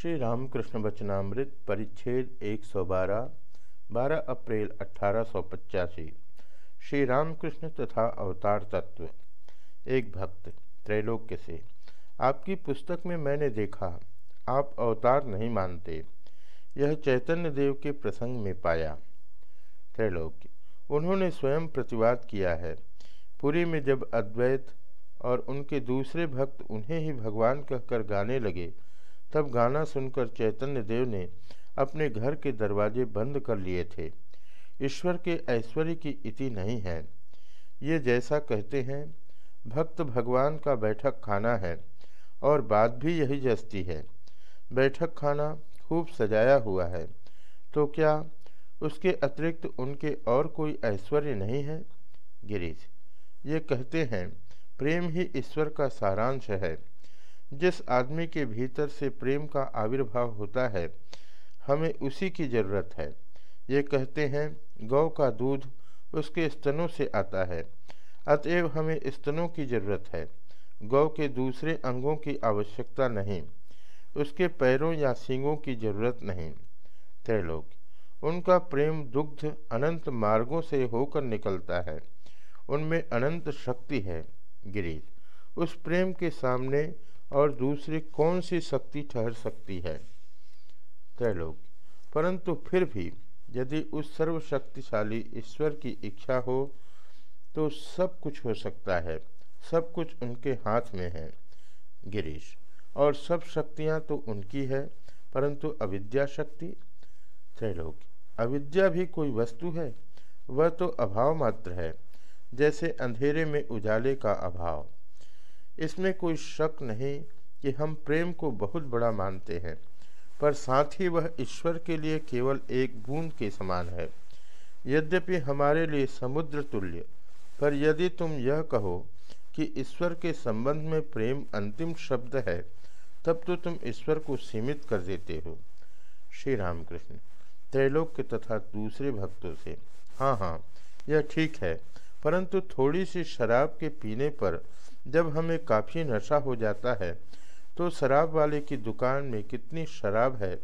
श्री रामकृष्ण वचनामृत परिच्छेद 112 12 अप्रैल अठारह सौ पचासी। श्री रामकृष्ण तथा अवतार तत्व। एक भक्त, त्रैलोक्य से, आपकी पुस्तक में मैंने देखा, आप अवतार नहीं मानते। यह चैतन्य देव के प्रसंग में पाया। त्रैलोक्य। उन्होंने स्वयं प्रतिवाद किया है। पुरी में जब अद्वैत और उनके दूसरे भक्त उन्हें ही भगवान कहकर गाने लगे तब गाना सुनकर चैतन्य देव ने अपने घर के दरवाजे बंद कर लिए थे। ईश्वर के ऐश्वर्य की इति नहीं है। ये जैसा कहते हैं, भक्त भगवान का बैठक खाना है और बात भी यही जस्ती है। बैठक खाना खूब सजाया हुआ है। तो क्या उसके अतिरिक्त उनके और कोई ऐश्वर्य नहीं है? गिरीश, ये कहते हैं, प्रेम ही ईश्वर का सारांश है। जिस आदमी के भीतर से प्रेम का आविर्भाव होता है, हमें उसी की ज़रूरत है। ये कहते हैं, गौ का दूध उसके स्तनों से आता है, अतएव हमें स्तनों की ज़रूरत है। गौ के दूसरे अंगों की आवश्यकता नहीं, उसके पैरों या सींगों की ज़रूरत नहीं। त्रैलोक, उनका प्रेम दुग्ध अनंत मार्गों से होकर निकलता है। उनमें अनंत शक्ति है। गिरीश, उस प्रेम के सामने और दूसरी कौन सी शक्ति ठहर सकती है? त्रैलोक। परंतु फिर भी यदि उस सर्वशक्तिशाली ईश्वर की इच्छा हो तो सब कुछ हो सकता है। सब कुछ उनके हाथ में है, गिरीश। और सब शक्तियाँ तो उनकी है, परंतु अविद्या शक्ति? त्रैलोक। अविद्या भी कोई वस्तु है? वह तो अभाव मात्र है, जैसे अंधेरे में उजाले का अभाव। इसमें कोई शक नहीं कि हम प्रेम को बहुत बड़ा मानते हैं, पर साथ ही वह ईश्वर के लिए केवल एक बूंद के समान है। यद्यपि हमारे लिए समुद्र तुल्य, पर यदि तुम यह कहो कि ईश्वर के संबंध में प्रेम अंतिम शब्द है, तब तो तुम ईश्वर को सीमित कर देते हो। श्री रामकृष्ण त्रैलोक्य तथा दूसरे भक्तों से हाँ हाँ यह ठीक है, परंतु थोड़ी सी शराब के पीने पर जब हमें काफ़ी नशा हो जाता है तो शराब वाले की दुकान में कितनी शराब है,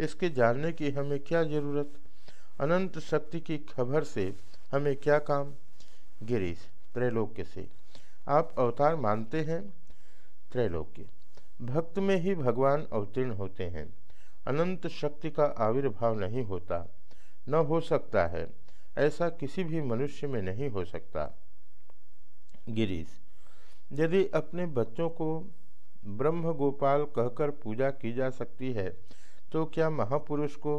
इसके जानने की हमें क्या ज़रूरत? अनंत शक्ति की खबर से हमें क्या काम? गिरीश, त्रैलोक्य से। आप अवतार मानते हैं? त्रैलोक्य। भक्त में ही भगवान अवतीर्ण होते हैं। अनंत शक्ति का आविर्भाव नहीं होता। न हो सकता है। ऐसा किसी भी मनुष्य में नहीं हो सकता। गिरीश यदि अपने बच्चों को ब्रह्म गोपाल कहकर पूजा की जा सकती है तो क्या महापुरुष को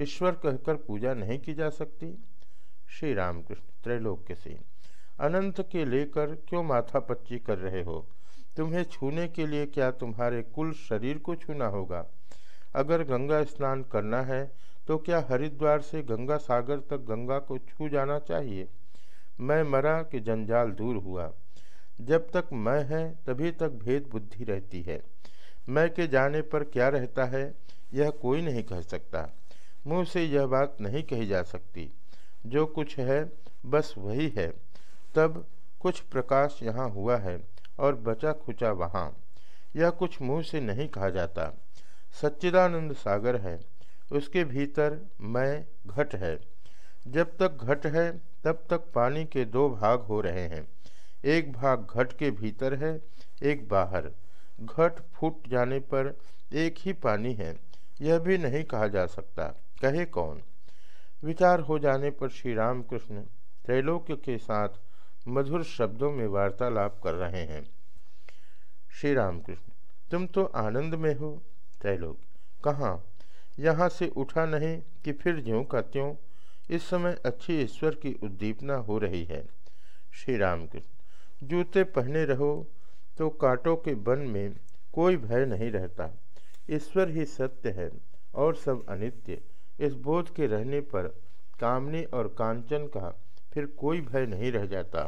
ईश्वर कहकर पूजा नहीं की जा सकती? श्री रामकृष्ण त्रैलोक्य से अनंत के लेकर क्यों माथा पच्ची कर रहे हो? तुम्हें छूने के लिए क्या तुम्हारे कुल शरीर को छूना होगा? अगर गंगा स्नान करना है तो क्या हरिद्वार से गंगा सागर तक गंगा को छू जाना चाहिए? मैं मरा कि जंजाल दूर हुआ। जब तक मैं है, तभी तक भेद बुद्धि रहती है। मैं के जाने पर क्या रहता है, यह कोई नहीं कह सकता। मुँह से यह बात नहीं कही जा सकती। जो कुछ है, बस वही है। तब कुछ प्रकाश यहाँ हुआ है और बचा खुचा वहाँ। यह कुछ मुँह से नहीं कहा जाता। सच्चिदानंद सागर है। उसके भीतर मैं घट है। जब तक घट है, तब तक पानी के दो भाग हो रहे हैं। एक भाग घट के भीतर है, एक बाहर। घट फूट जाने पर एक ही पानी है, यह भी नहीं कहा जा सकता। कहे कौन? विचार हो जाने पर श्री रामकृष्ण त्रैलोक्य के साथ मधुर शब्दों में वार्तालाप कर रहे हैं। श्री रामकृष्ण, तुम तो आनंद में हो। त्रैलोक, कहाँ? यहाँ से उठा नहीं कि फिर ज्यों का त्यों। इस समय अच्छी ईश्वर की उद्दीपना हो रही है। श्री रामकृष्ण जूते पहने रहो तो कांटों के वन में कोई भय नहीं रहता। ईश्वर ही सत्य है और सब अनित्य। इस बोध के रहने पर कामने और कांचन का फिर कोई भय नहीं रह जाता।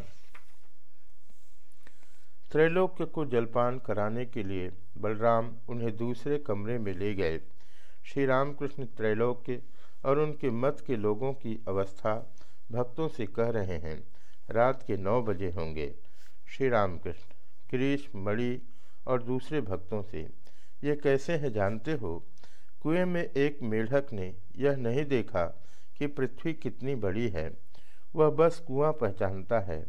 त्रैलोक्य को जलपान कराने के लिए बलराम उन्हें दूसरे कमरे में ले गए। श्री रामकृष्ण त्रैलोक्य और उनके मत के लोगों की अवस्था भक्तों से कह रहे हैं, रात के नौ बजे होंगे। श्री रामकृष्ण कृष्ण, मणि और दूसरे भक्तों से, ये कैसे हैं जानते हो? कुएँ में एक मेढक ने यह नहीं देखा कि पृथ्वी कितनी बड़ी है। वह बस कुआँ पहचानता है।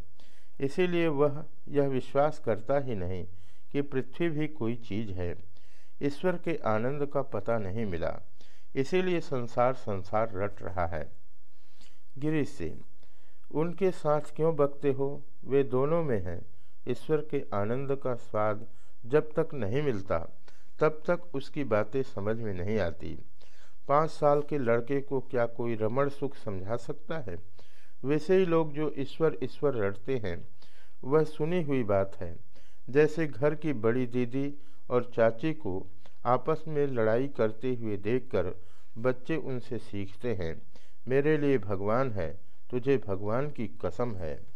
इसीलिए वह यह विश्वास करता ही नहीं कि पृथ्वी भी कोई चीज़ है। ईश्वर के आनंद का पता नहीं मिला। इसीलिए संसार संसार रट रहा है। गिरीश से, उनके साथ क्यों बकते हो? वे दोनों में हैं। ईश्वर के आनंद का स्वाद जब तक नहीं मिलता, तब तक उसकी बातें समझ में नहीं आती। पाँच साल के लड़के को क्या कोई रमण सुख समझा सकता है? वैसे ही लोग जो ईश्वर ईश्वर रटते हैं, वह सुनी हुई बात है। जैसे घर की बड़ी दीदी और चाची को आपस में लड़ाई करते हुए देखकर बच्चे उनसे सीखते हैं, मेरे लिए भगवान है, तुझे भगवान की कसम है।